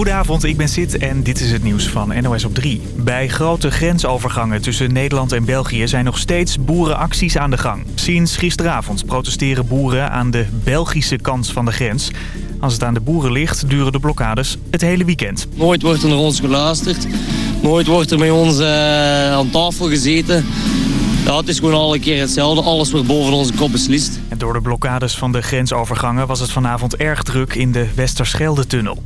Goedenavond, ik ben Sid en dit is het nieuws van NOS op 3. Bij grote grensovergangen tussen Nederland en België zijn nog steeds boerenacties aan de gang. Sinds gisteravond protesteren boeren aan de Belgische kant van de grens. Als het aan de boeren ligt, duren de blokkades het hele weekend. Nooit wordt er naar ons geluisterd. Nooit wordt er met ons uh, aan tafel gezeten. Ja, het is gewoon alle keer hetzelfde. Alles wordt boven onze kop beslist. En door de blokkades van de grensovergangen was het vanavond erg druk in de Westerschelde-tunnel.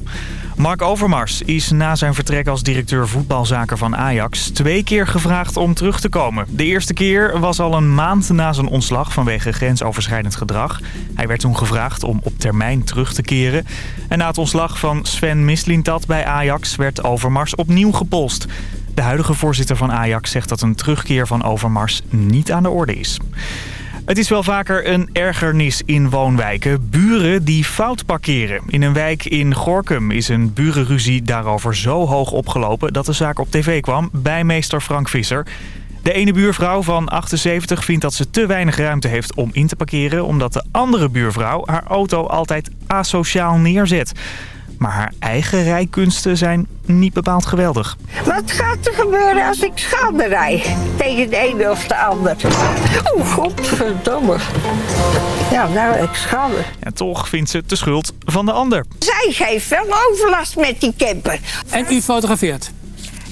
Mark Overmars is na zijn vertrek als directeur voetbalzaken van Ajax twee keer gevraagd om terug te komen. De eerste keer was al een maand na zijn ontslag vanwege grensoverschrijdend gedrag. Hij werd toen gevraagd om op termijn terug te keren. En na het ontslag van Sven Mislintat bij Ajax werd Overmars opnieuw gepolst. De huidige voorzitter van Ajax zegt dat een terugkeer van Overmars niet aan de orde is. Het is wel vaker een ergernis in woonwijken. Buren die fout parkeren. In een wijk in Gorkum is een burenruzie daarover zo hoog opgelopen... dat de zaak op tv kwam bij meester Frank Visser. De ene buurvrouw van 78 vindt dat ze te weinig ruimte heeft om in te parkeren... omdat de andere buurvrouw haar auto altijd asociaal neerzet. Maar haar eigen rijkunsten zijn niet bepaald geweldig. Wat gaat er gebeuren als ik schade rij? Tegen de ene of de ander. Oh, godverdomme. Ja, nou, ik schade. En toch vindt ze de schuld van de ander. Zij geeft wel overlast met die camper. En u fotografeert?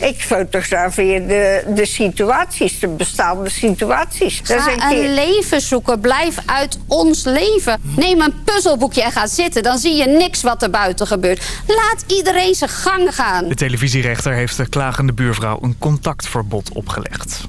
Ik fotografeer de, de situaties, de bestaande situaties. Ga een, een leven zoeken. Blijf uit ons leven. Neem een puzzelboekje en ga zitten. Dan zie je niks wat er buiten gebeurt. Laat iedereen zijn gang gaan. De televisierechter heeft de klagende buurvrouw een contactverbod opgelegd.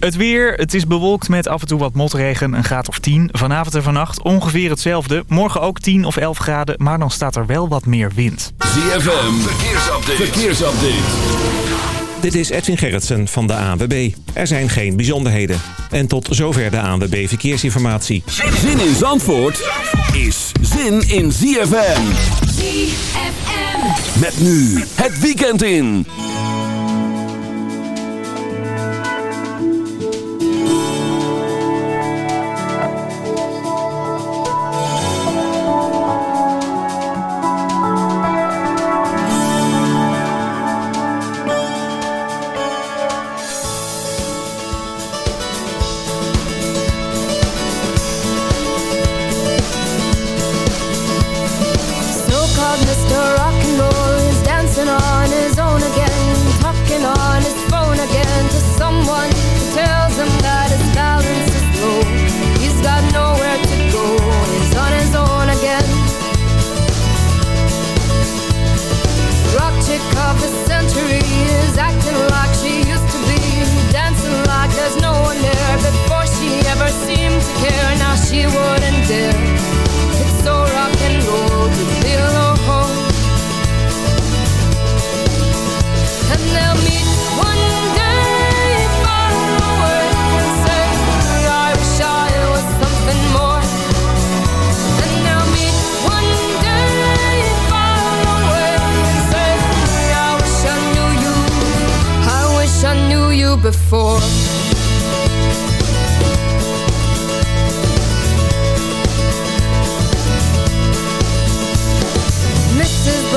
Het weer, het is bewolkt met af en toe wat motregen, een graad of 10. Vanavond en vannacht ongeveer hetzelfde. Morgen ook 10 of 11 graden, maar dan staat er wel wat meer wind. ZFM, verkeersupdate. verkeersupdate. Dit is Edwin Gerritsen van de ANWB. Er zijn geen bijzonderheden. En tot zover de ANWB Verkeersinformatie. Zin in Zandvoort is zin in ZFM. ZFM. Met nu het weekend in.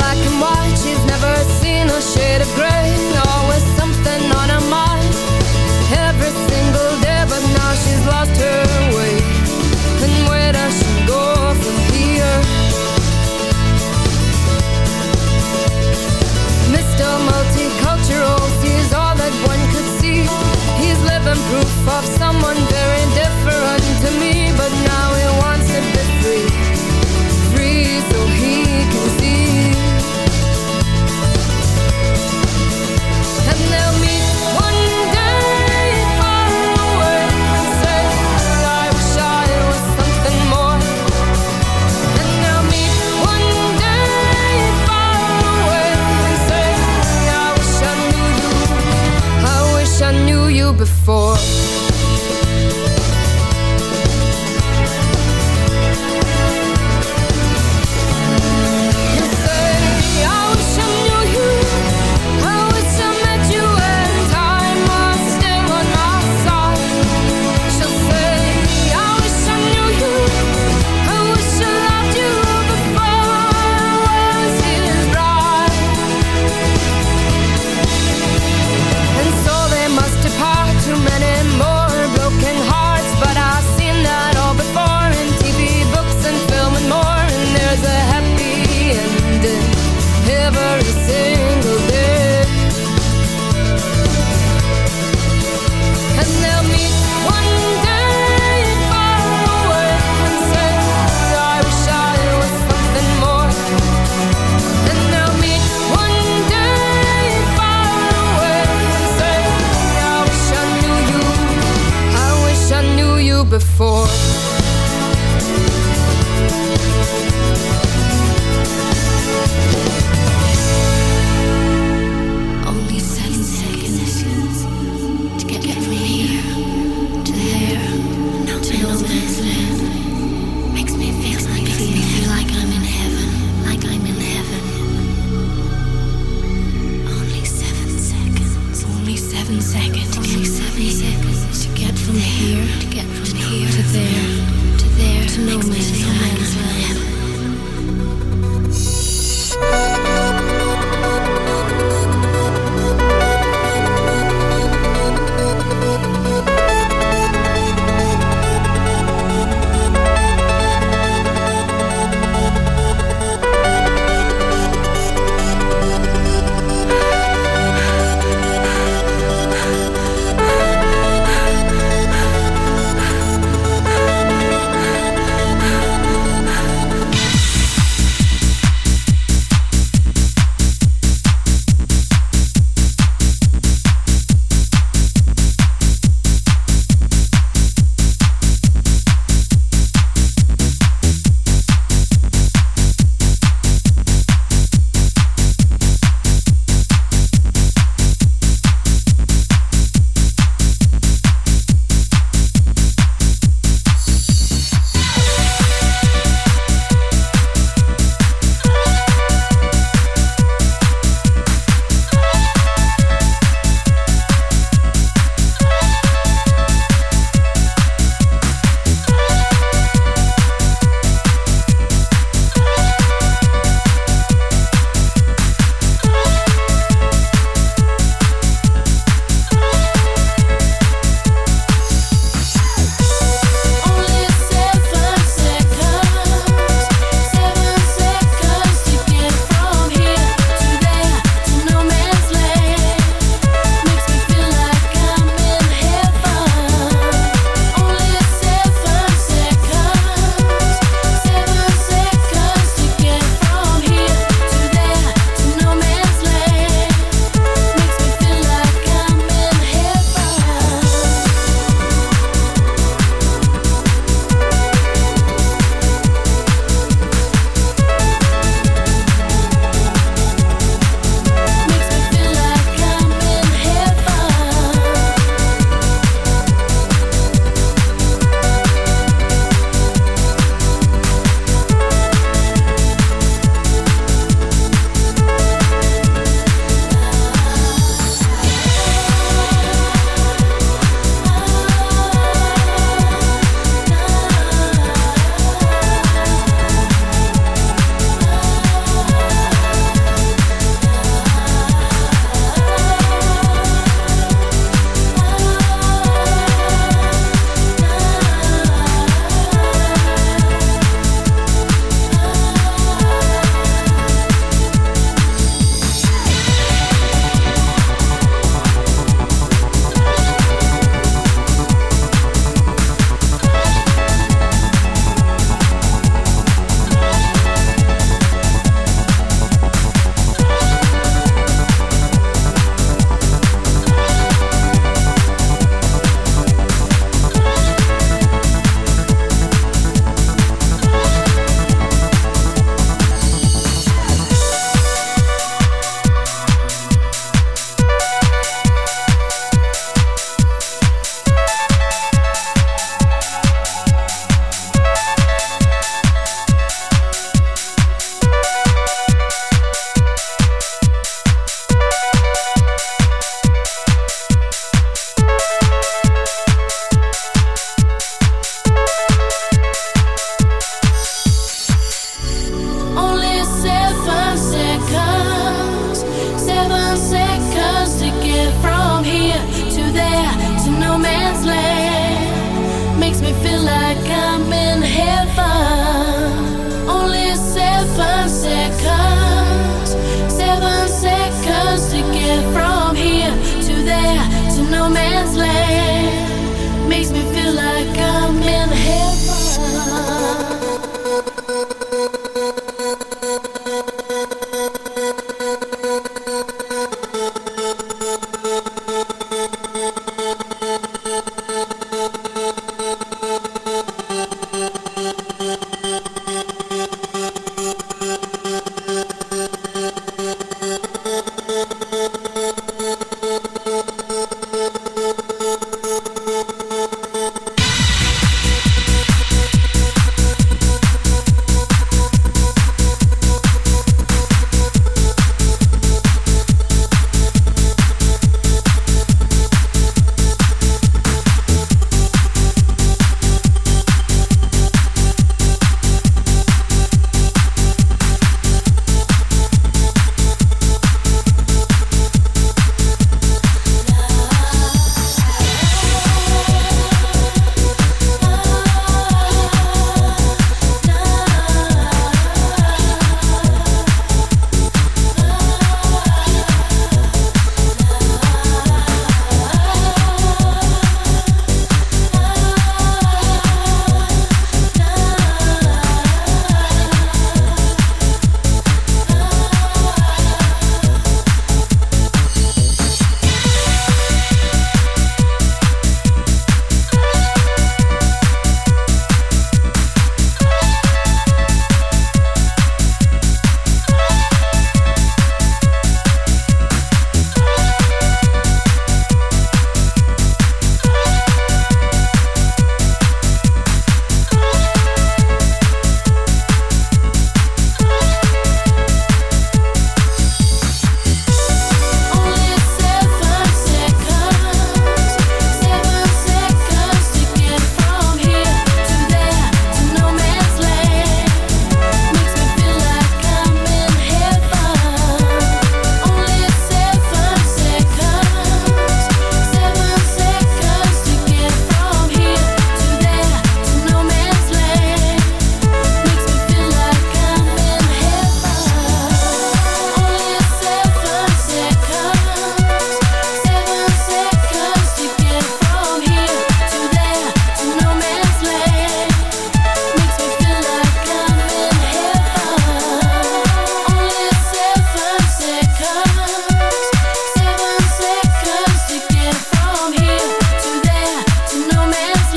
black and white. She's never seen a shade of gray. before.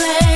away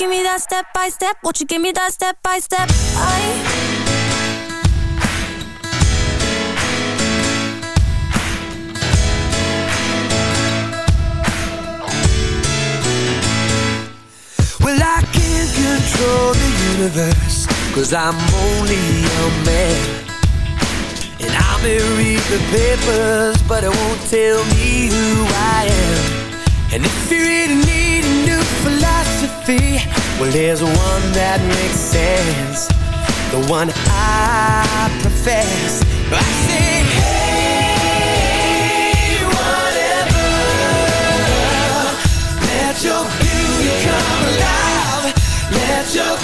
give me that step by step? Won't you give me that step by step? I Well, I can't control the universe Cause I'm only a man And I may read the papers But it won't tell me who I am And if you really need a new philosophy philosophy? Well, there's one that makes sense, the one I profess. I say, hey, whatever, let your beauty come alive, let your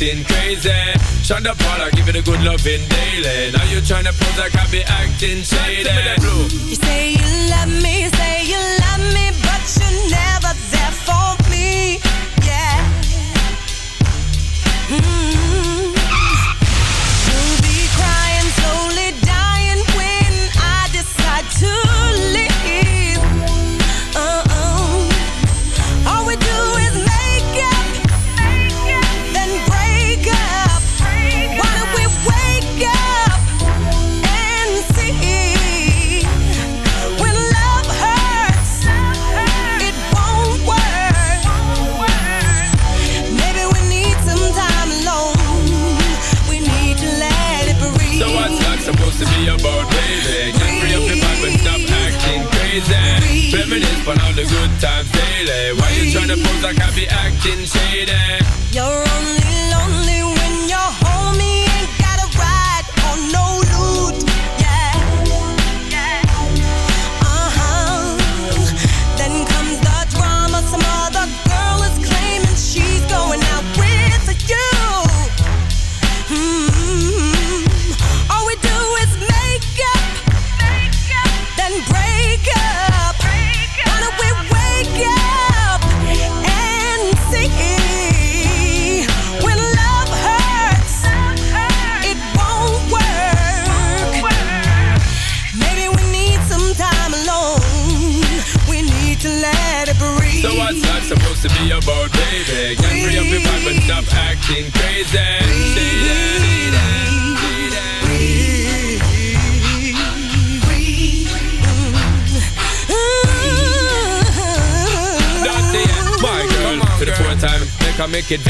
acting crazy. Shine the product, give it a good loving daily. Now you're trying to pose like I be acting shady. You say you love me, say you love me say that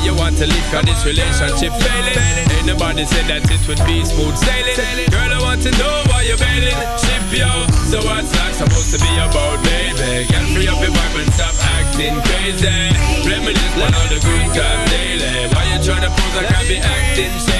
Say you want to leave cause this relationship failing. Ain't nobody said that it would be smooth sailing. Girl, I want to know why you're bailing. Ship yo. So what's that supposed to be about, baby? Get free up your vibe and stop acting crazy. Reminisce on all the good times daily. Why you tryna pose like I be acting? Shady.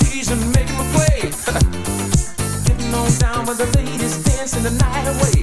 the night away.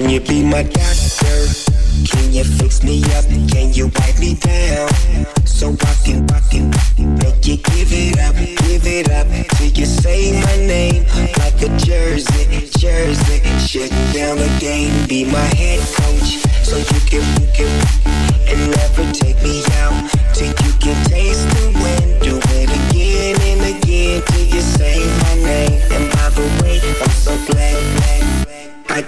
Can you be my doctor? Can you fix me up? Can you wipe me down? So I can, I can, make you give it up, give it up Till you say my name like a jersey, jersey Shut down the game, be my head coach So you can, you can, and never take me out Till you can taste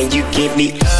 and you give me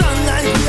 上来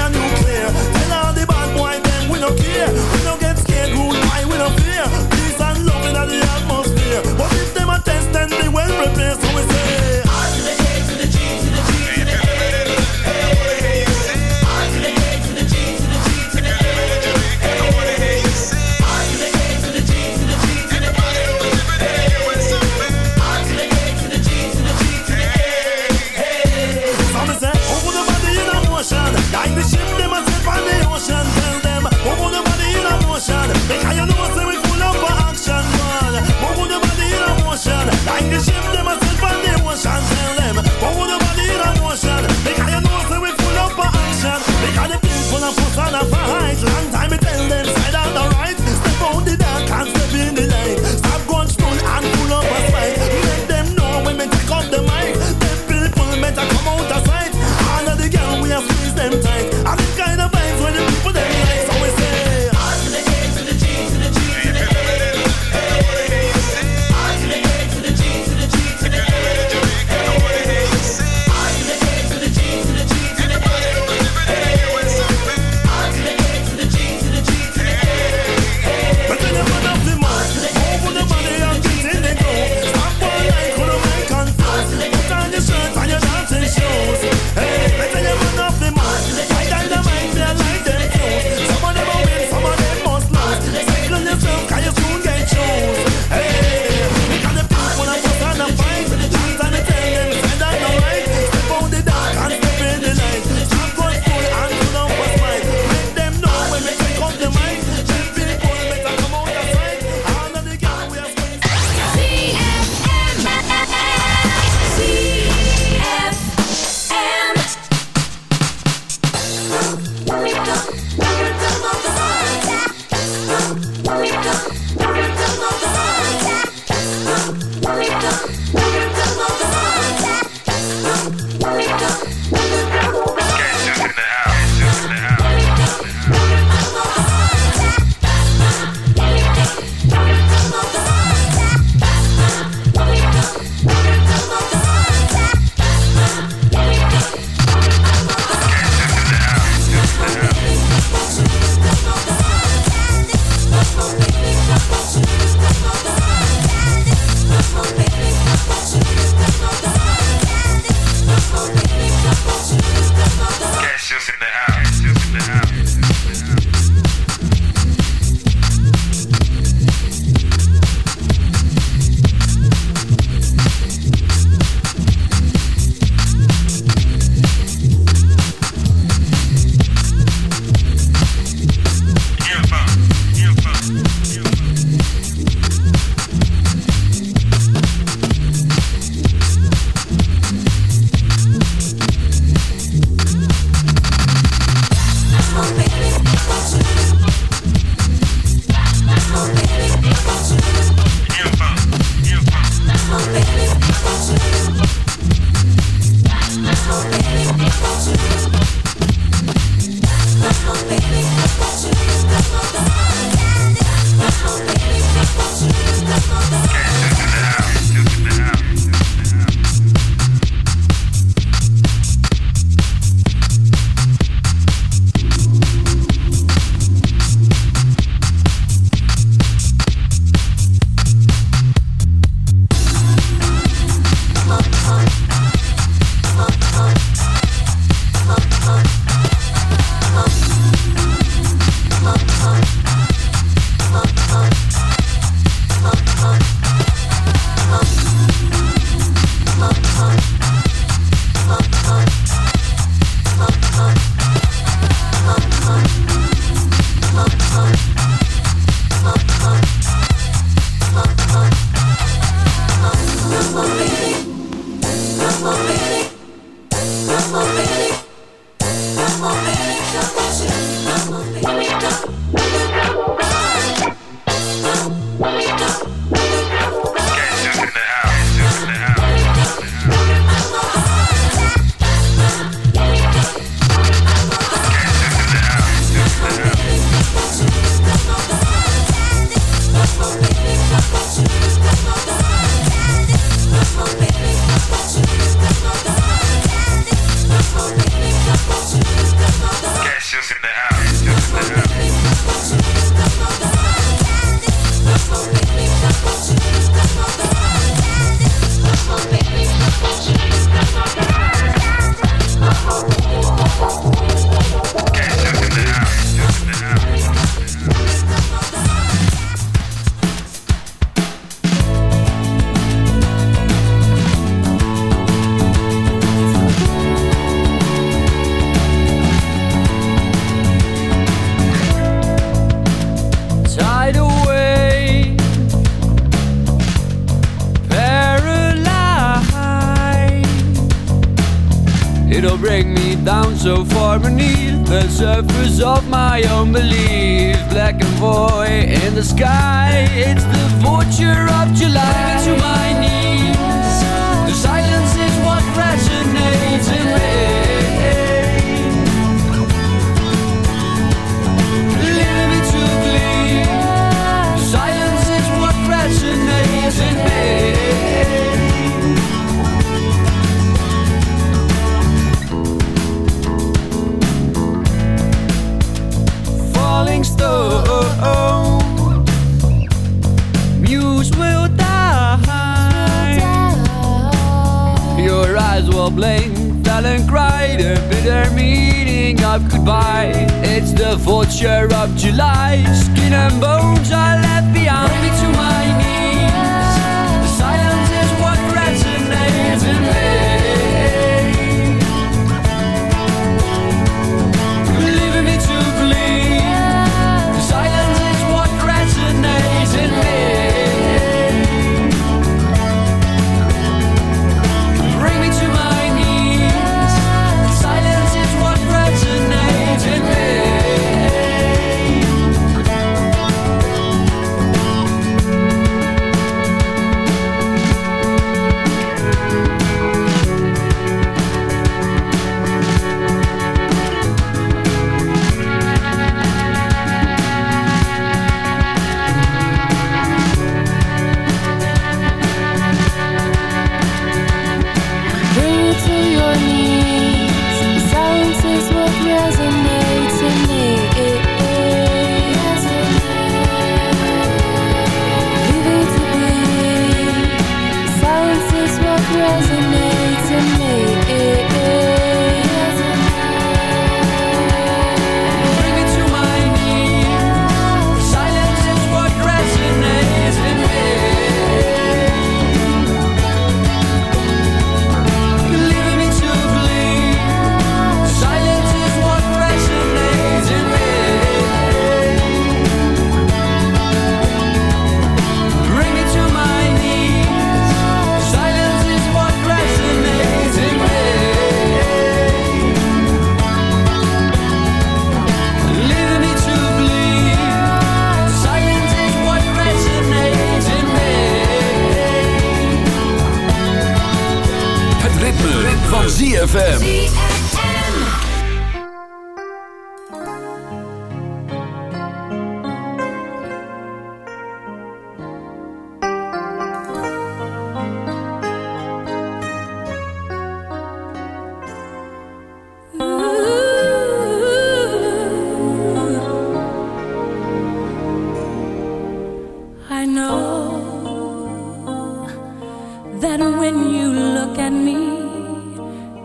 the sky.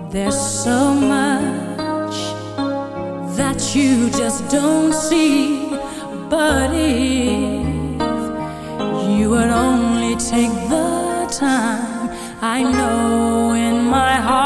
There's so much that you just don't see, but if you would only take the time, I know in my heart.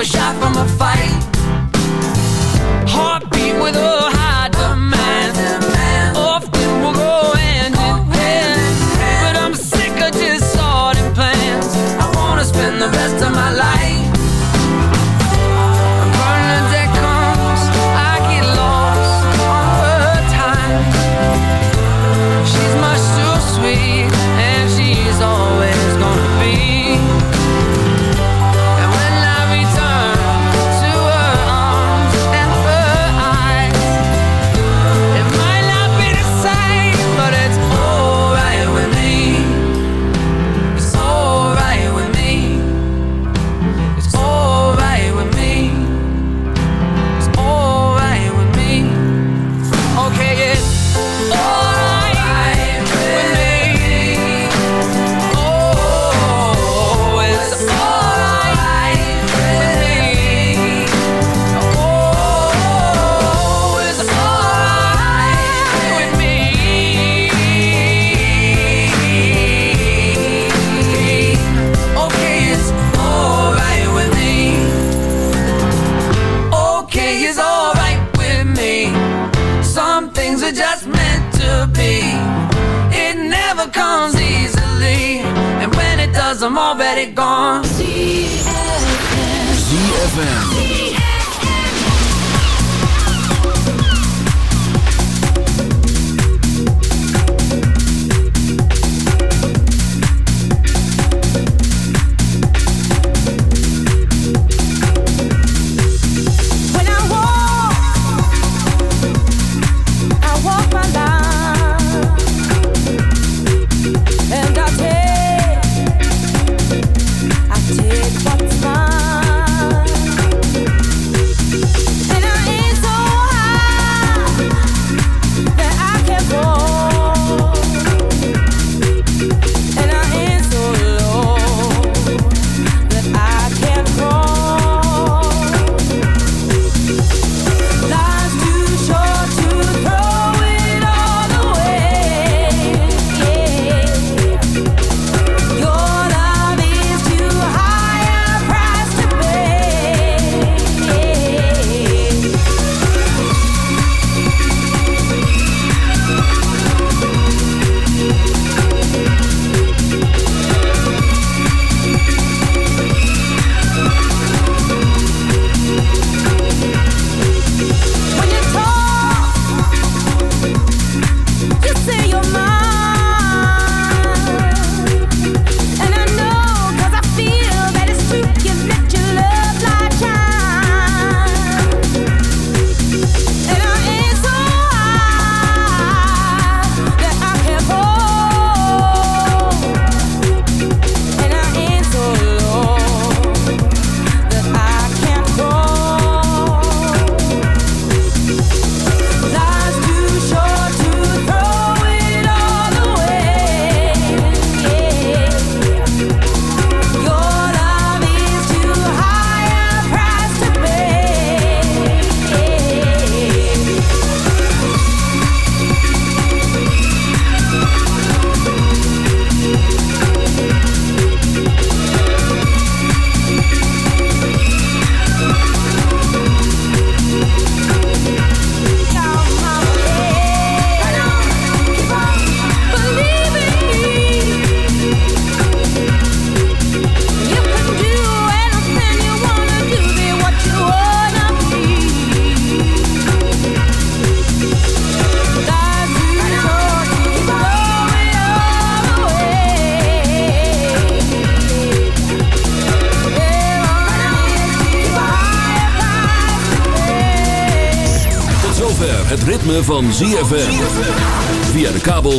a shot from a fight.